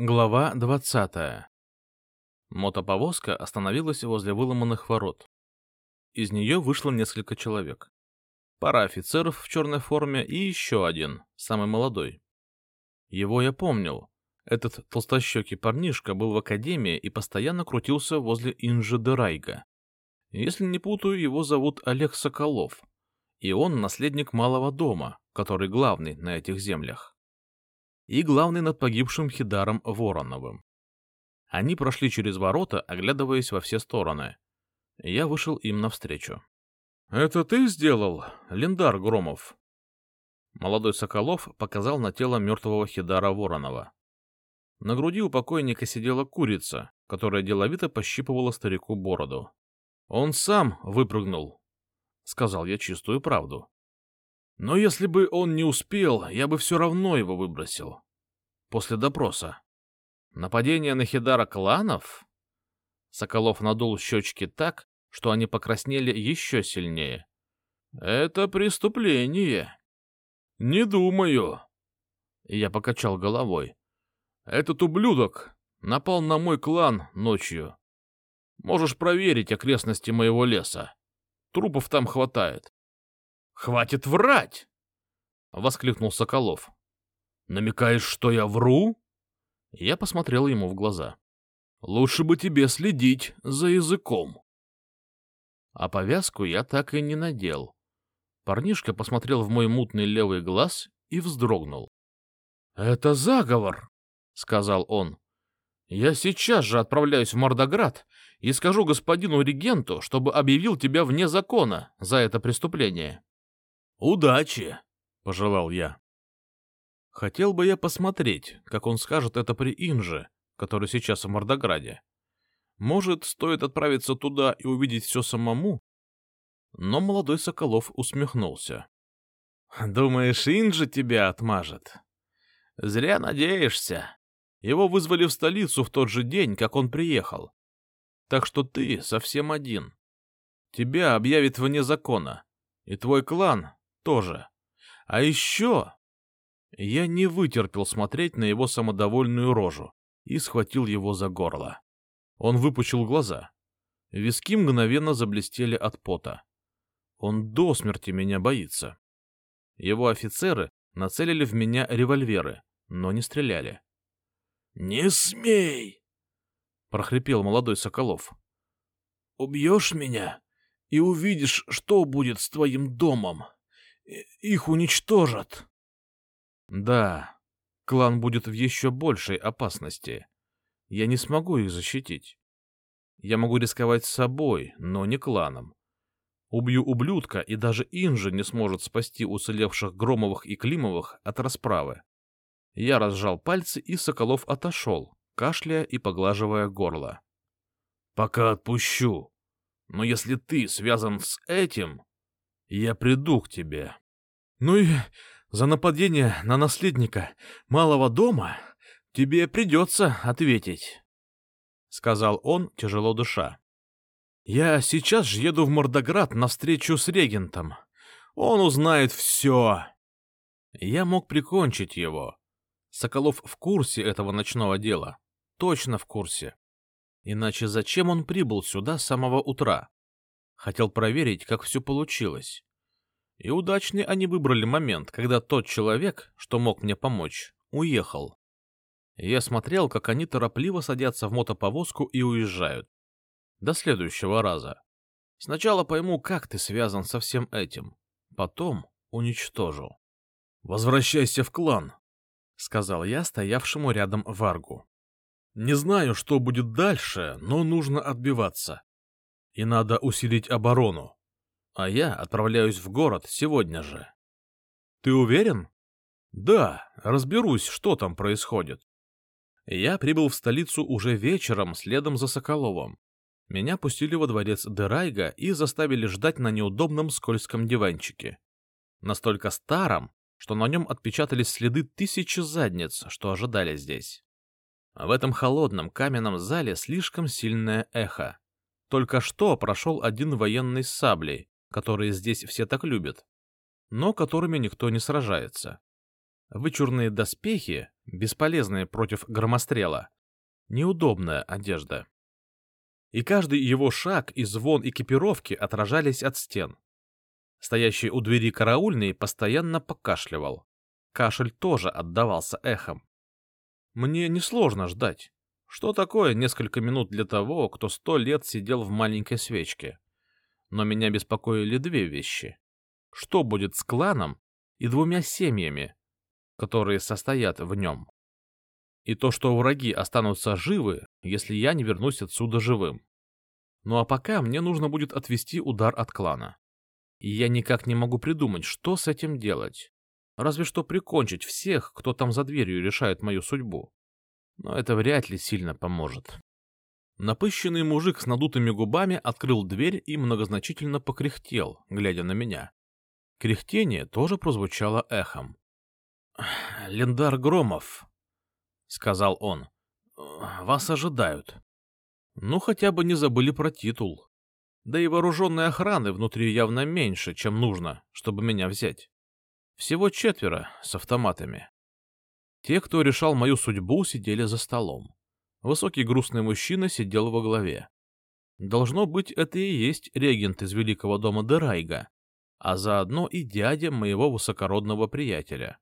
Глава двадцатая. Мотоповозка остановилась возле выломанных ворот. Из нее вышло несколько человек. Пара офицеров в черной форме и еще один, самый молодой. Его я помнил. Этот толстощекий парнишка был в академии и постоянно крутился возле Инжи Дерайга. Если не путаю, его зовут Олег Соколов, и он наследник малого дома, который главный на этих землях и главный над погибшим Хидаром Вороновым. Они прошли через ворота, оглядываясь во все стороны. Я вышел им навстречу. — Это ты сделал, Лендар Громов? Молодой Соколов показал на тело мертвого Хидара Воронова. На груди у покойника сидела курица, которая деловито пощипывала старику бороду. — Он сам выпрыгнул, — сказал я чистую правду. Но если бы он не успел, я бы все равно его выбросил. После допроса. Нападение на Хидара кланов? Соколов надул щечки так, что они покраснели еще сильнее. Это преступление. Не думаю. Я покачал головой. Этот ублюдок напал на мой клан ночью. Можешь проверить окрестности моего леса. Трупов там хватает. Хватит врать! — воскликнул Соколов. — Намекаешь, что я вру? Я посмотрел ему в глаза. — Лучше бы тебе следить за языком. А повязку я так и не надел. Парнишка посмотрел в мой мутный левый глаз и вздрогнул. — Это заговор, — сказал он. — Я сейчас же отправляюсь в Мордоград и скажу господину регенту, чтобы объявил тебя вне закона за это преступление. «Удачи!» — пожелал я. Хотел бы я посмотреть, как он скажет это при Инже, который сейчас в Мордограде. Может, стоит отправиться туда и увидеть все самому? Но молодой Соколов усмехнулся. «Думаешь, Инжа тебя отмажет?» «Зря надеешься. Его вызвали в столицу в тот же день, как он приехал. Так что ты совсем один. Тебя объявят вне закона, и твой клан тоже. А еще... Я не вытерпел смотреть на его самодовольную рожу и схватил его за горло. Он выпучил глаза. Виски мгновенно заблестели от пота. Он до смерти меня боится. Его офицеры нацелили в меня револьверы, но не стреляли. — Не смей! — прохрипел молодой Соколов. — Убьешь меня и увидишь, что будет с твоим домом. — их уничтожат. Да, клан будет в еще большей опасности. Я не смогу их защитить. Я могу рисковать собой, но не кланом. Убью ублюдка, и даже Инжи не сможет спасти уцелевших Громовых и Климовых от расправы. Я разжал пальцы, и Соколов отошел, кашляя и поглаживая горло. — Пока отпущу. Но если ты связан с этим, я приду к тебе. Ну и за нападение на наследника малого дома тебе придется ответить, — сказал он, тяжело дыша. Я сейчас же еду в Мордоград на встречу с регентом. Он узнает все. Я мог прикончить его. Соколов в курсе этого ночного дела. Точно в курсе. Иначе зачем он прибыл сюда с самого утра? Хотел проверить, как все получилось. И удачный они выбрали момент, когда тот человек, что мог мне помочь, уехал. Я смотрел, как они торопливо садятся в мотоповозку и уезжают. До следующего раза. Сначала пойму, как ты связан со всем этим. Потом уничтожу. «Возвращайся в клан», — сказал я стоявшему рядом Варгу. «Не знаю, что будет дальше, но нужно отбиваться. И надо усилить оборону а я отправляюсь в город сегодня же. Ты уверен? Да, разберусь, что там происходит. Я прибыл в столицу уже вечером следом за Соколовым. Меня пустили во дворец Дерайга и заставили ждать на неудобном скользком диванчике. Настолько старом, что на нем отпечатались следы тысячи задниц, что ожидали здесь. В этом холодном каменном зале слишком сильное эхо. Только что прошел один военный с саблей, которые здесь все так любят, но которыми никто не сражается. Вычурные доспехи, бесполезные против громострела, неудобная одежда. И каждый его шаг и звон экипировки отражались от стен. Стоящий у двери караульный постоянно покашливал. Кашель тоже отдавался эхом. Мне несложно ждать. Что такое несколько минут для того, кто сто лет сидел в маленькой свечке? Но меня беспокоили две вещи. Что будет с кланом и двумя семьями, которые состоят в нем? И то, что враги останутся живы, если я не вернусь отсюда живым. Ну а пока мне нужно будет отвести удар от клана. И я никак не могу придумать, что с этим делать. Разве что прикончить всех, кто там за дверью решает мою судьбу. Но это вряд ли сильно поможет. Напыщенный мужик с надутыми губами открыл дверь и многозначительно покряхтел, глядя на меня. Кряхтение тоже прозвучало эхом. — Лендар Громов, — сказал он, — вас ожидают. Ну, хотя бы не забыли про титул. Да и вооруженной охраны внутри явно меньше, чем нужно, чтобы меня взять. Всего четверо с автоматами. Те, кто решал мою судьбу, сидели за столом. Высокий грустный мужчина сидел во главе. Должно быть, это и есть регент из великого дома Дерайга, а заодно и дядя моего высокородного приятеля.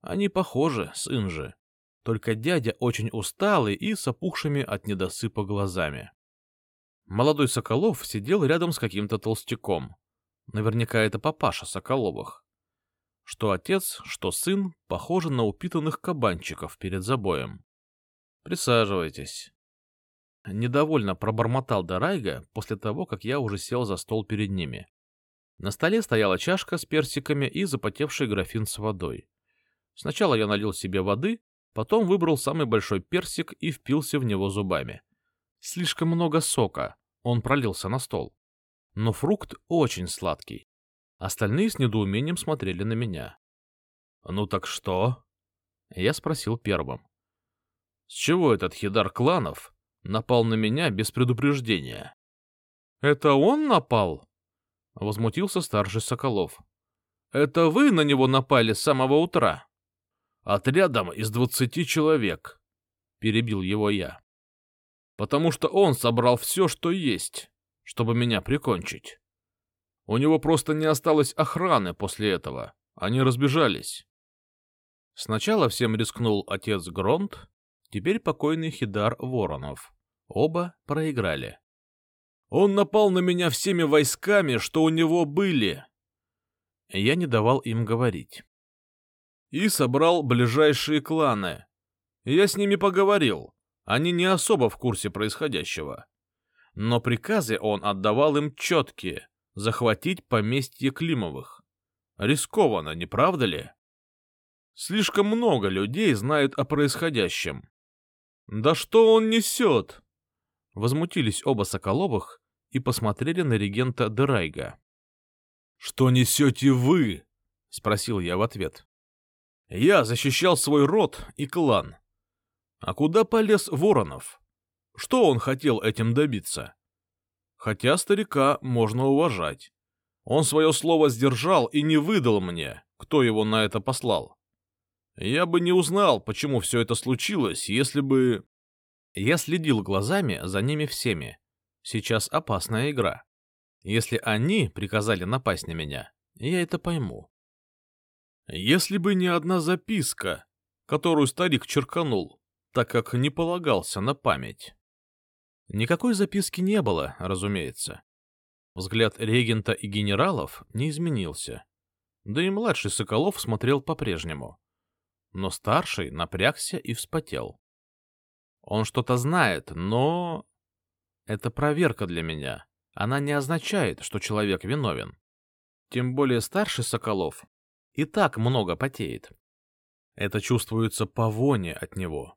Они похожи с Инжи, только дядя очень усталый и с опухшими от недосыпа глазами. Молодой Соколов сидел рядом с каким-то толстяком. Наверняка это папаша Соколовых. Что отец, что сын похожи на упитанных кабанчиков перед забоем. Присаживайтесь. Недовольно пробормотал Дарайга после того, как я уже сел за стол перед ними. На столе стояла чашка с персиками и запотевший графин с водой. Сначала я налил себе воды, потом выбрал самый большой персик и впился в него зубами. Слишком много сока, он пролился на стол. Но фрукт очень сладкий. Остальные с недоумением смотрели на меня. «Ну так что?» Я спросил первым. «С чего этот хидар кланов напал на меня без предупреждения?» «Это он напал?» — возмутился старший Соколов. «Это вы на него напали с самого утра?» «Отрядом из двадцати человек», — перебил его я. «Потому что он собрал все, что есть, чтобы меня прикончить. У него просто не осталось охраны после этого, они разбежались». Сначала всем рискнул отец Гронт, теперь покойный Хидар Воронов. Оба проиграли. Он напал на меня всеми войсками, что у него были. Я не давал им говорить. И собрал ближайшие кланы. Я с ними поговорил. Они не особо в курсе происходящего. Но приказы он отдавал им четкие — захватить поместье Климовых. Рискованно, не правда ли? Слишком много людей знают о происходящем. «Да что он несет?» Возмутились оба Соколовых и посмотрели на регента Дерайга. «Что несете вы?» — спросил я в ответ. «Я защищал свой род и клан. А куда полез Воронов? Что он хотел этим добиться? Хотя старика можно уважать. Он свое слово сдержал и не выдал мне, кто его на это послал. Я бы не узнал, почему все это случилось, если бы... Я следил глазами за ними всеми, Сейчас опасная игра. Если они приказали напасть на меня, я это пойму. Если бы не одна записка, которую старик черканул, так как не полагался на память. Никакой записки не было, разумеется. Взгляд регента и генералов не изменился. Да и младший Соколов смотрел по-прежнему. Но старший напрягся и вспотел. Он что-то знает, но это проверка для меня. Она не означает, что человек виновен. Тем более старший Соколов и так много потеет. Это чувствуется по воне от него.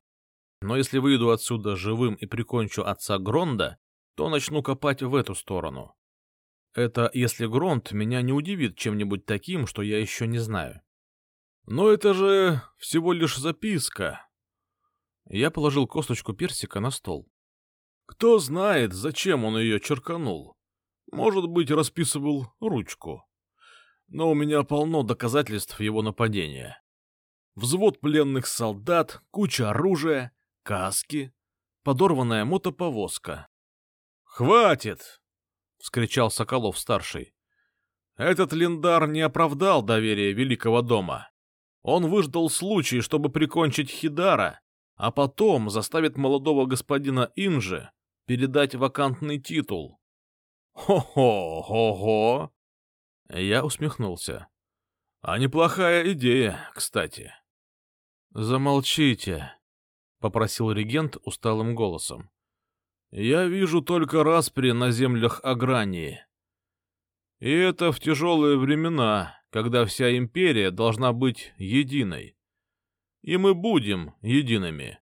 Но если выйду отсюда живым и прикончу отца Гронда, то начну копать в эту сторону. Это если Гронд меня не удивит чем-нибудь таким, что я еще не знаю. Но это же всего лишь записка. Я положил косточку персика на стол. Кто знает, зачем он ее черканул. Может быть, расписывал ручку. Но у меня полно доказательств его нападения. взвод пленных солдат, куча оружия, каски, подорванная мотоповозка. «Хватит!» — вскричал Соколов-старший. «Этот линдар не оправдал доверия Великого дома. Он выждал случай, чтобы прикончить Хидара, а потом заставит молодого господина Инжи передать вакантный титул. Хо-хо, хо-хо. Я усмехнулся. А неплохая идея, кстати. Замолчите, попросил регент усталым голосом. Я вижу только распри на землях Агрании. И это в тяжелые времена, когда вся империя должна быть единой. И мы будем едиными.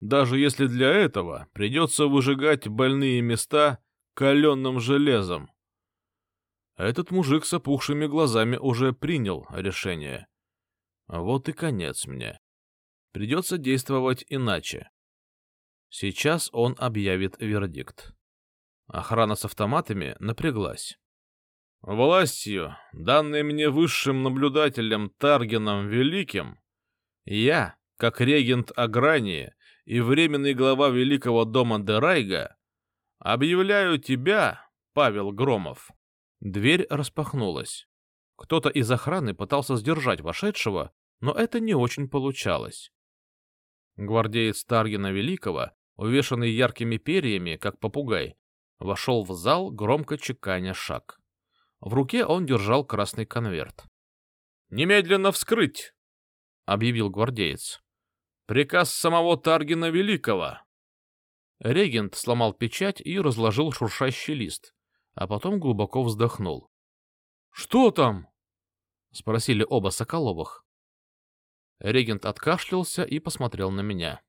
Даже если для этого придется выжигать больные места каленным железом. Этот мужик с опухшими глазами уже принял решение. Вот и конец мне. Придется действовать иначе. Сейчас он объявит вердикт. Охрана с автоматами напряглась. Властью, данной мне высшим наблюдателем Таргеном Великим, я, как регент Агрании и временный глава Великого дома Дерайга, объявляю тебя, Павел Громов. Дверь распахнулась. Кто-то из охраны пытался сдержать вошедшего, но это не очень получалось. Гвардеец Таргина Великого, увешанный яркими перьями, как попугай, вошел в зал, громко чеканя шаг. В руке он держал красный конверт. «Немедленно вскрыть!» — объявил гвардеец. «Приказ самого Таргина Великого!» Регент сломал печать и разложил шуршащий лист, а потом глубоко вздохнул. «Что там?» — спросили оба Соколовых. Регент откашлялся и посмотрел на меня.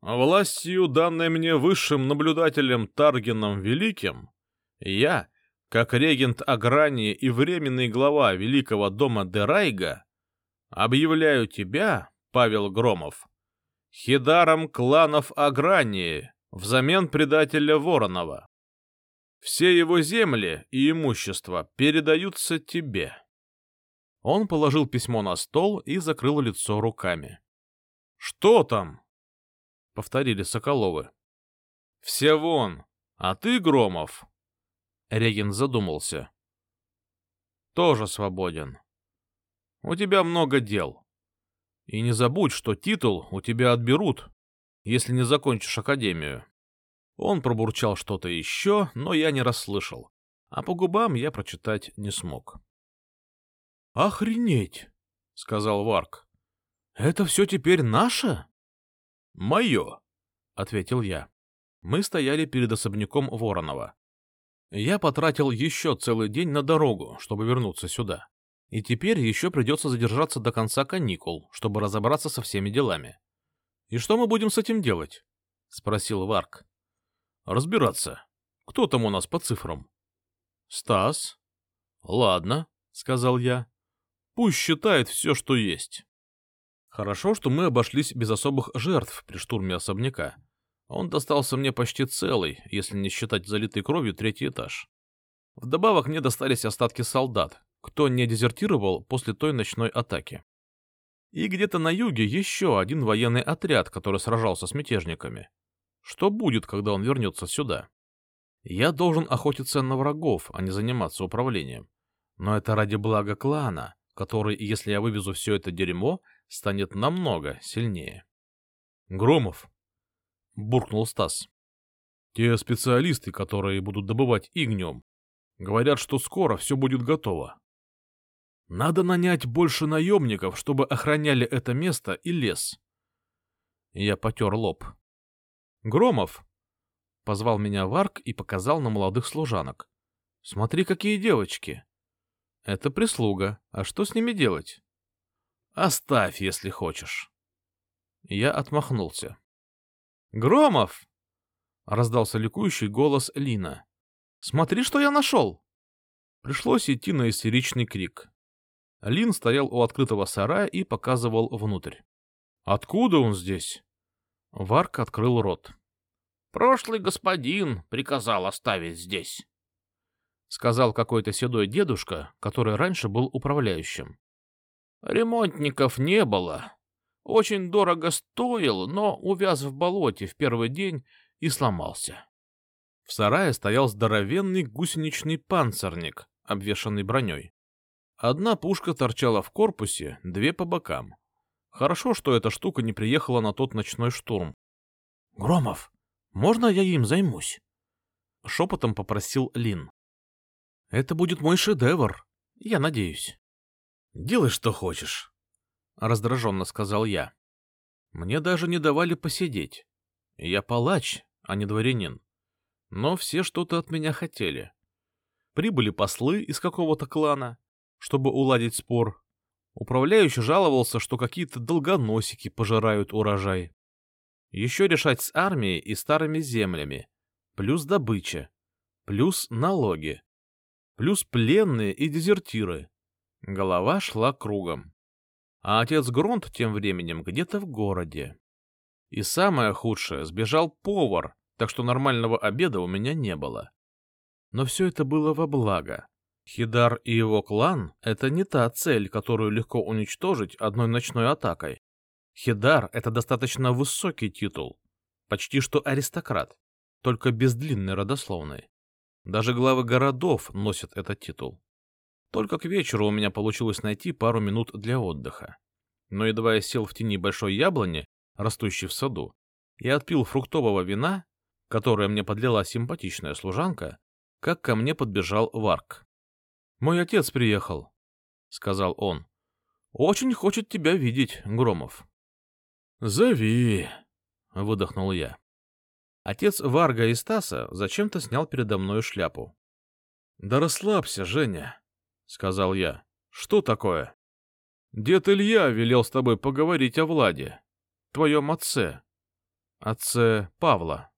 «Властью, данной мне высшим наблюдателем Таргином Великим, я, как регент Агрании и временный глава Великого дома Дерайга, объявляю тебя, Павел Громов, хидаром кланов Агрании взамен предателя Воронова. Все его земли и имущество передаются тебе. Он положил письмо на стол и закрыл лицо руками. — Что там? — повторили Соколовы. — Все вон, а ты, Громов, Регин задумался. Тоже свободен. У тебя много дел. И не забудь, что титул у тебя отберут, если не закончишь академию. Он пробурчал что-то еще, но я не расслышал, а по губам я прочитать не смог. «Охренеть!» — сказал Варк. «Это все теперь наше?» «Мое», — ответил я. Мы стояли перед особняком Воронова. Я потратил еще целый день на дорогу, чтобы вернуться сюда. И теперь еще придется задержаться до конца каникул, чтобы разобраться со всеми делами. «И что мы будем с этим делать?» — спросил Варк. «Разбираться. Кто там у нас по цифрам?» «Стас». «Ладно», — сказал я. «Пусть считает все, что есть». Хорошо, что мы обошлись без особых жертв при штурме особняка. Он достался мне почти целый, если не считать залитой кровью третий этаж. Вдобавок мне достались остатки солдат, кто не дезертировал после той ночной атаки. И где-то на юге еще один военный отряд, который сражался с мятежниками. Что будет, когда он вернется сюда? Я должен охотиться на врагов, а не заниматься управлением. Но это ради блага клана, который, если я вывезу все это дерьмо, станет намного сильнее. Громов, — буркнул Стас. «Те специалисты, которые будут добывать игниум, говорят, что скоро все будет готово. Надо нанять больше наемников, чтобы охраняли это место и лес». Я потер лоб. «Громов!» — позвал меня Варк и показал на молодых служанок. «Смотри, какие девочки!» «Это прислуга. А что с ними делать?» «Оставь, если хочешь». Я отмахнулся. «Громов!» — раздался ликующий голос Лина. «Смотри, что я нашел!» Пришлось идти на истеричный крик. Лин стоял у открытого сарая и показывал внутрь. «Откуда он здесь?» Варк открыл рот. «Прошлый господин приказал оставить здесь», — сказал какой-то седой дедушка, который раньше был управляющим. Ремонтников не было. Очень дорого стоил, но увяз в болоте в первый день и сломался. В сарае стоял здоровенный гусеничный панцирник, обвешанный броней. Одна пушка торчала в корпусе, две по бокам. Хорошо, что эта штука не приехала на тот ночной штурм. — Громов, можно я им займусь? — шепотом попросил Лин. — Это будет мой шедевр, я надеюсь. — Делай, что хочешь, — раздраженно сказал я. Мне даже не давали посидеть. Я палач, а не дворянин. Но все что-то от меня хотели. Прибыли послы из какого-то клана, чтобы уладить спор. Управляющий жаловался, что какие-то долгоносики пожирают урожай. Еще решать с армией и старыми землями, плюс добыча, плюс налоги, плюс пленные и дезертиры. Голова шла кругом. А отец Грунт тем временем где-то в городе. И самое худшее, сбежал повар, так что нормального обеда у меня не было. Но все это было во благо. Хидар и его клан — это не та цель, которую легко уничтожить одной ночной атакой. Хидар — это достаточно высокий титул, почти что аристократ, только без длинной родословной. Даже главы городов носят этот титул. Только к вечеру у меня получилось найти пару минут для отдыха. Но едва я сел в тени большой яблони, растущей в саду, и отпил фруктового вина, которое мне подлила симпатичная служанка, как ко мне подбежал Варк. «Мой отец приехал», — сказал он. «Очень хочет тебя видеть, Громов». «Зови», — выдохнул я. Отец Варга и Стаса зачем-то снял передо мной шляпу. «Да расслабься, Женя», — сказал я. «Что такое?» «Дед Илья велел с тобой поговорить о Владе, твоем отце, отце Павла.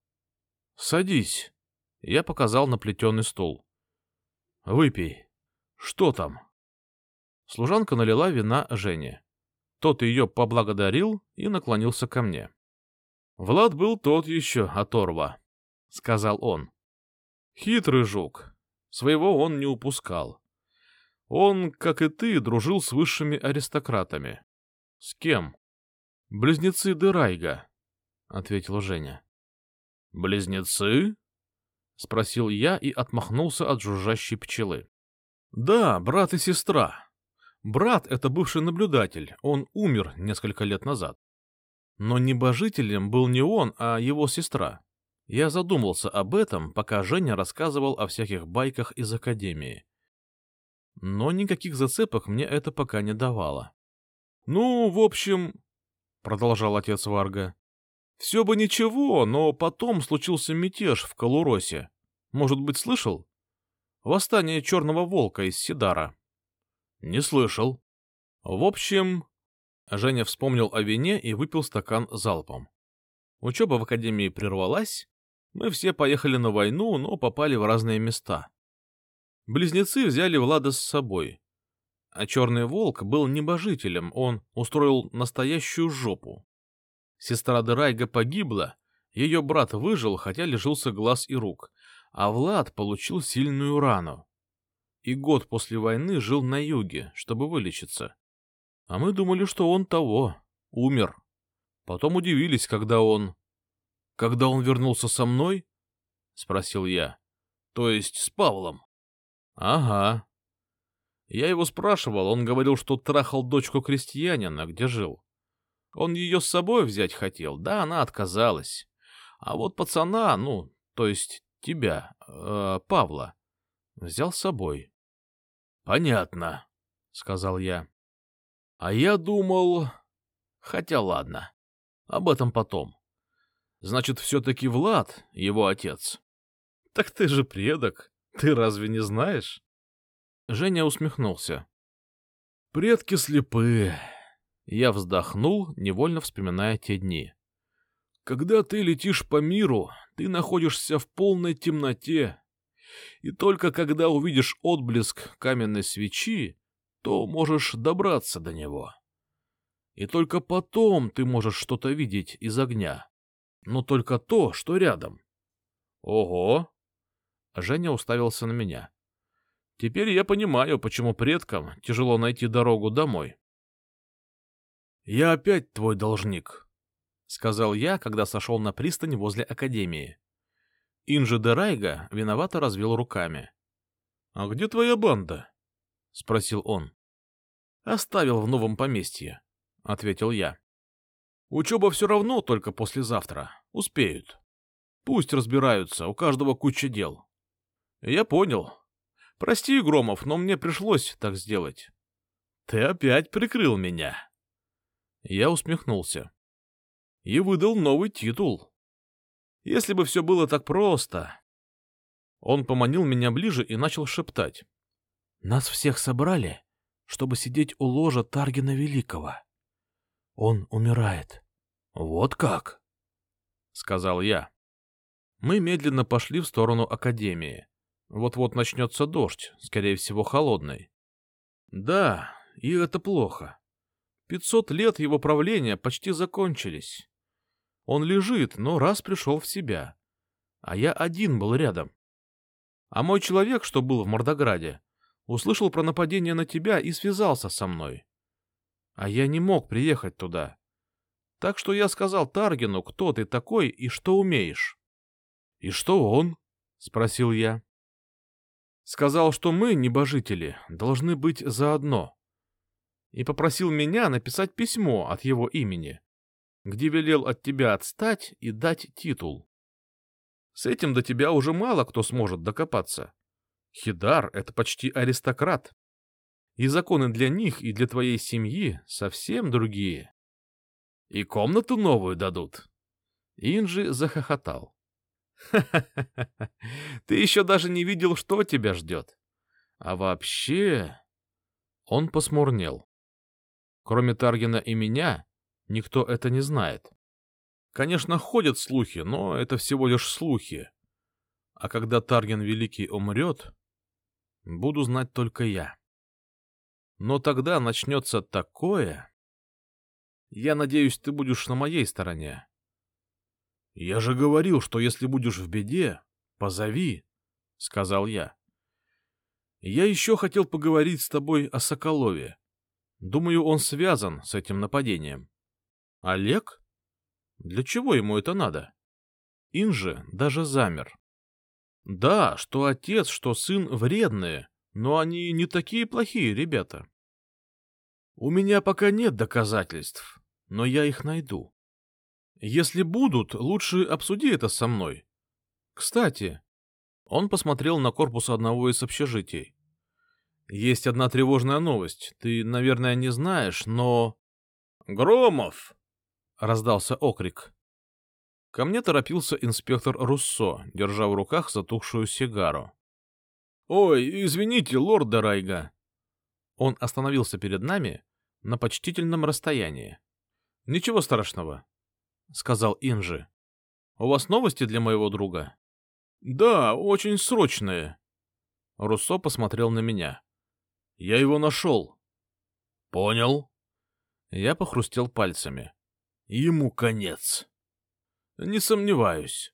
Садись», — я показал на плетеный стул. «Выпей. Что там?» Служанка налила вина Жене. Тот ее поблагодарил и наклонился ко мне. Влад был тот еще оторва, — сказал он. Хитрый жук. Своего он не упускал. Он, как и ты, дружил с высшими аристократами. — С кем? — Близнецы Дерайга, — ответила Женя. — Близнецы? — спросил я и отмахнулся от жужжащей пчелы. — Да, брат и сестра. Брат — это бывший наблюдатель, он умер несколько лет назад. Но небожителем был не он, а его сестра. Я задумался об этом, пока Женя рассказывал о всяких байках из Академии. Но никаких зацепок мне это пока не давало. — Ну, в общем, — продолжал отец Варга, — все бы ничего, но потом случился мятеж в Калуросе. Может быть, слышал? Восстание Черного Волка из Сидара. — Не слышал. В общем, Женя вспомнил о вине и выпил стакан залпом. Учеба в академии прервалась, мы все поехали на войну, но попали в разные места. Близнецы взяли Влада с собой. А Черный Волк был небожителем, он устроил настоящую жопу. Сестра Дерайга погибла, ее брат выжил, хотя лишился глаз и рук, а Влад получил сильную рану. И год после войны жил на юге, чтобы вылечиться. А мы думали, что он того, умер. Потом удивились, когда он... — Когда он вернулся со мной? — спросил я. — То есть с Павлом? — Ага. Я его спрашивал, он говорил, что трахал дочку крестьянина, где жил. Он ее с собой взять хотел, да она отказалась. А вот пацана, ну, то есть тебя, э, Павла, взял с собой. — Понятно, — сказал я. А я думал... Хотя ладно, об этом потом. Значит, все-таки Влад его отец. Так ты же предок, ты разве не знаешь? Женя усмехнулся. Предки слепы. Я вздохнул, невольно вспоминая те дни. Когда ты летишь по миру, ты находишься в полной темноте. И только когда увидишь отблеск каменной свечи, то можешь добраться до него. И только потом ты можешь что-то видеть из огня. Но только то, что рядом. Ого! Женя уставился на меня. Теперь я понимаю, почему предкам тяжело найти дорогу домой. Я опять твой должник, — сказал я, когда сошел на пристань возле академии. Инжи де Райга виновато развел руками. — А где твоя банда? — спросил он. — Оставил в новом поместье, — ответил я. — Учеба все равно только послезавтра. Успеют. Пусть разбираются, у каждого куча дел. — Я понял. Прости, Громов, но мне пришлось так сделать. — Ты опять прикрыл меня. Я усмехнулся. И выдал новый титул. Если бы все было так просто... Он поманил меня ближе и начал шептать. Нас всех собрали, чтобы сидеть у ложа Таргина Великого. Он умирает. Вот как? — сказал я. Мы медленно пошли в сторону Академии. Вот-вот начнется дождь, скорее всего, холодный. Да, и это плохо. Пятьсот лет его правления почти закончились. Он лежит, но раз пришел в себя. А я один был рядом. А мой человек, что был в Мордограде, услышал про нападение на тебя и связался со мной. А я не мог приехать туда. Так что я сказал Таргину, кто ты такой и что умеешь. — И что он? — спросил я. Сказал, что мы, небожители, должны быть заодно и попросил меня написать письмо от его имени, где велел от тебя отстать и дать титул. С этим до тебя уже мало кто сможет докопаться. Хидар — это почти аристократ. И законы для них и для твоей семьи совсем другие. И комнату новую дадут. Инжи захохотал. «Ха-ха-ха! Ты еще даже не видел, что тебя ждет. А вообще...» Он посмурнел. Кроме Таргина и меня, никто это не знает. Конечно, ходят слухи, но это всего лишь слухи. А когда Тарген Великий умрет, буду знать только я. Но тогда начнется такое... Я надеюсь, ты будешь на моей стороне. — Я же говорил, что если будешь в беде, позови, — сказал я. — Я еще хотел поговорить с тобой о Соколове. Думаю, он связан с этим нападением. Олег? Для чего ему это надо? Инжи даже замер. Да, что отец, что сын вредные, но они не такие плохие ребята. У меня пока нет доказательств, но я их найду. Если будут, лучше обсуди это со мной. Кстати, он посмотрел на корпус одного из общежитий. Есть одна тревожная новость. Ты, наверное, не знаешь, но... Громов! Раздался окрик. Ко мне торопился инспектор Руссо, держа в руках затухшую сигару. «Ой, извините, лорд Дарайга!» Он остановился перед нами на почтительном расстоянии. «Ничего страшного», — сказал Инжи. «У вас новости для моего друга?» «Да, очень срочные». Руссо посмотрел на меня. Я его нашел. Понял. Я похрустел пальцами. Ему конец. Не сомневаюсь.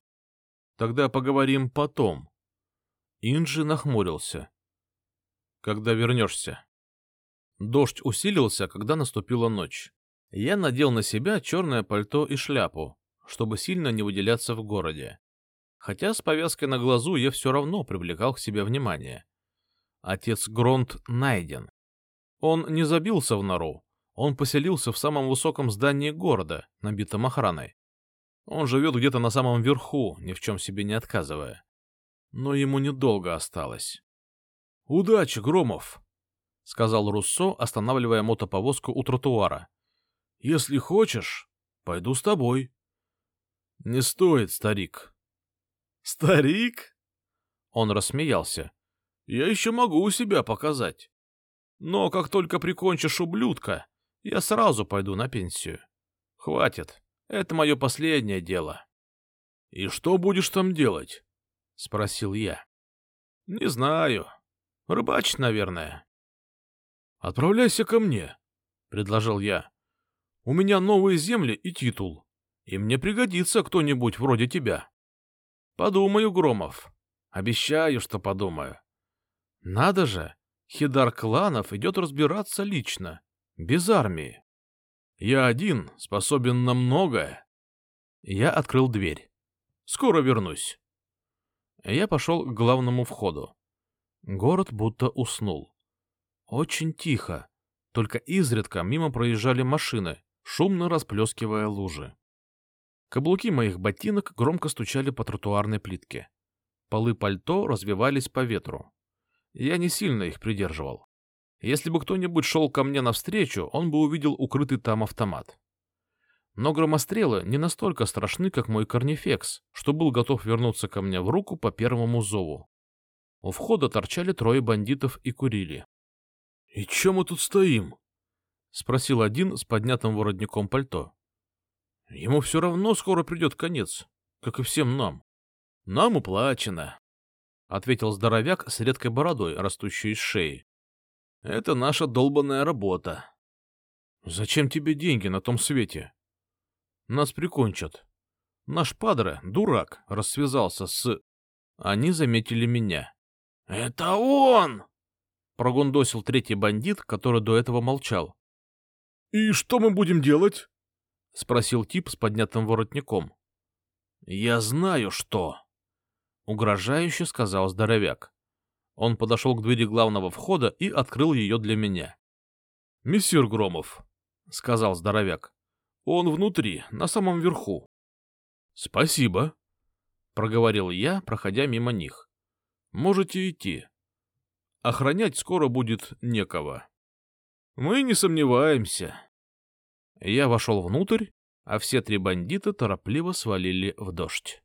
Тогда поговорим потом. Инджи нахмурился. Когда вернешься? Дождь усилился, когда наступила ночь. Я надел на себя черное пальто и шляпу, чтобы сильно не выделяться в городе. Хотя с повязкой на глазу я все равно привлекал к себе внимание. Отец Гронт найден. Он не забился в нору. Он поселился в самом высоком здании города, набитом охраной. Он живет где-то на самом верху, ни в чем себе не отказывая. Но ему недолго осталось. — Удачи, Громов! — сказал Руссо, останавливая мотоповозку у тротуара. — Если хочешь, пойду с тобой. — Не стоит, старик. — Старик? Он рассмеялся. Я еще могу себя показать. Но как только прикончишь ублюдка, я сразу пойду на пенсию. Хватит, это мое последнее дело. — И что будешь там делать? — спросил я. — Не знаю. Рыбачить, наверное. — Отправляйся ко мне, — предложил я. — У меня новые земли и титул, и мне пригодится кто-нибудь вроде тебя. — Подумаю, Громов. Обещаю, что подумаю. Надо же, Хидар кланов идет разбираться лично, без армии. Я один, способен на многое. Я открыл дверь. Скоро вернусь. Я пошел к главному входу. Город будто уснул. Очень тихо, только изредка мимо проезжали машины, шумно расплескивая лужи. Каблуки моих ботинок громко стучали по тротуарной плитке. Полы пальто развивались по ветру. Я не сильно их придерживал. Если бы кто-нибудь шел ко мне навстречу, он бы увидел укрытый там автомат. Но громострелы не настолько страшны, как мой корнифекс, что был готов вернуться ко мне в руку по первому зову. У входа торчали трое бандитов и курили. — И чем мы тут стоим? — спросил один с поднятым воротником пальто. — Ему все равно скоро придет конец, как и всем нам. Нам уплачено, — ответил здоровяк с редкой бородой, растущей из шеи. — Это наша долбанная работа. — Зачем тебе деньги на том свете? Нас прикончат. Наш падре, дурак, рассвязался с... Они заметили меня. — Это он! — прогундосил третий бандит, который до этого молчал. — И что мы будем делать? — спросил тип с поднятым воротником. — Я знаю, что! — угрожающе сказал здоровяк. Он подошел к двери главного входа и открыл ее для меня. — Мессир Громов, — сказал здоровяк, он внутри, на самом верху. — Спасибо, — проговорил я, проходя мимо них. — Можете идти. Охранять скоро будет некого. — Мы не сомневаемся. Я вошел внутрь, а все три бандита торопливо свалили в дождь.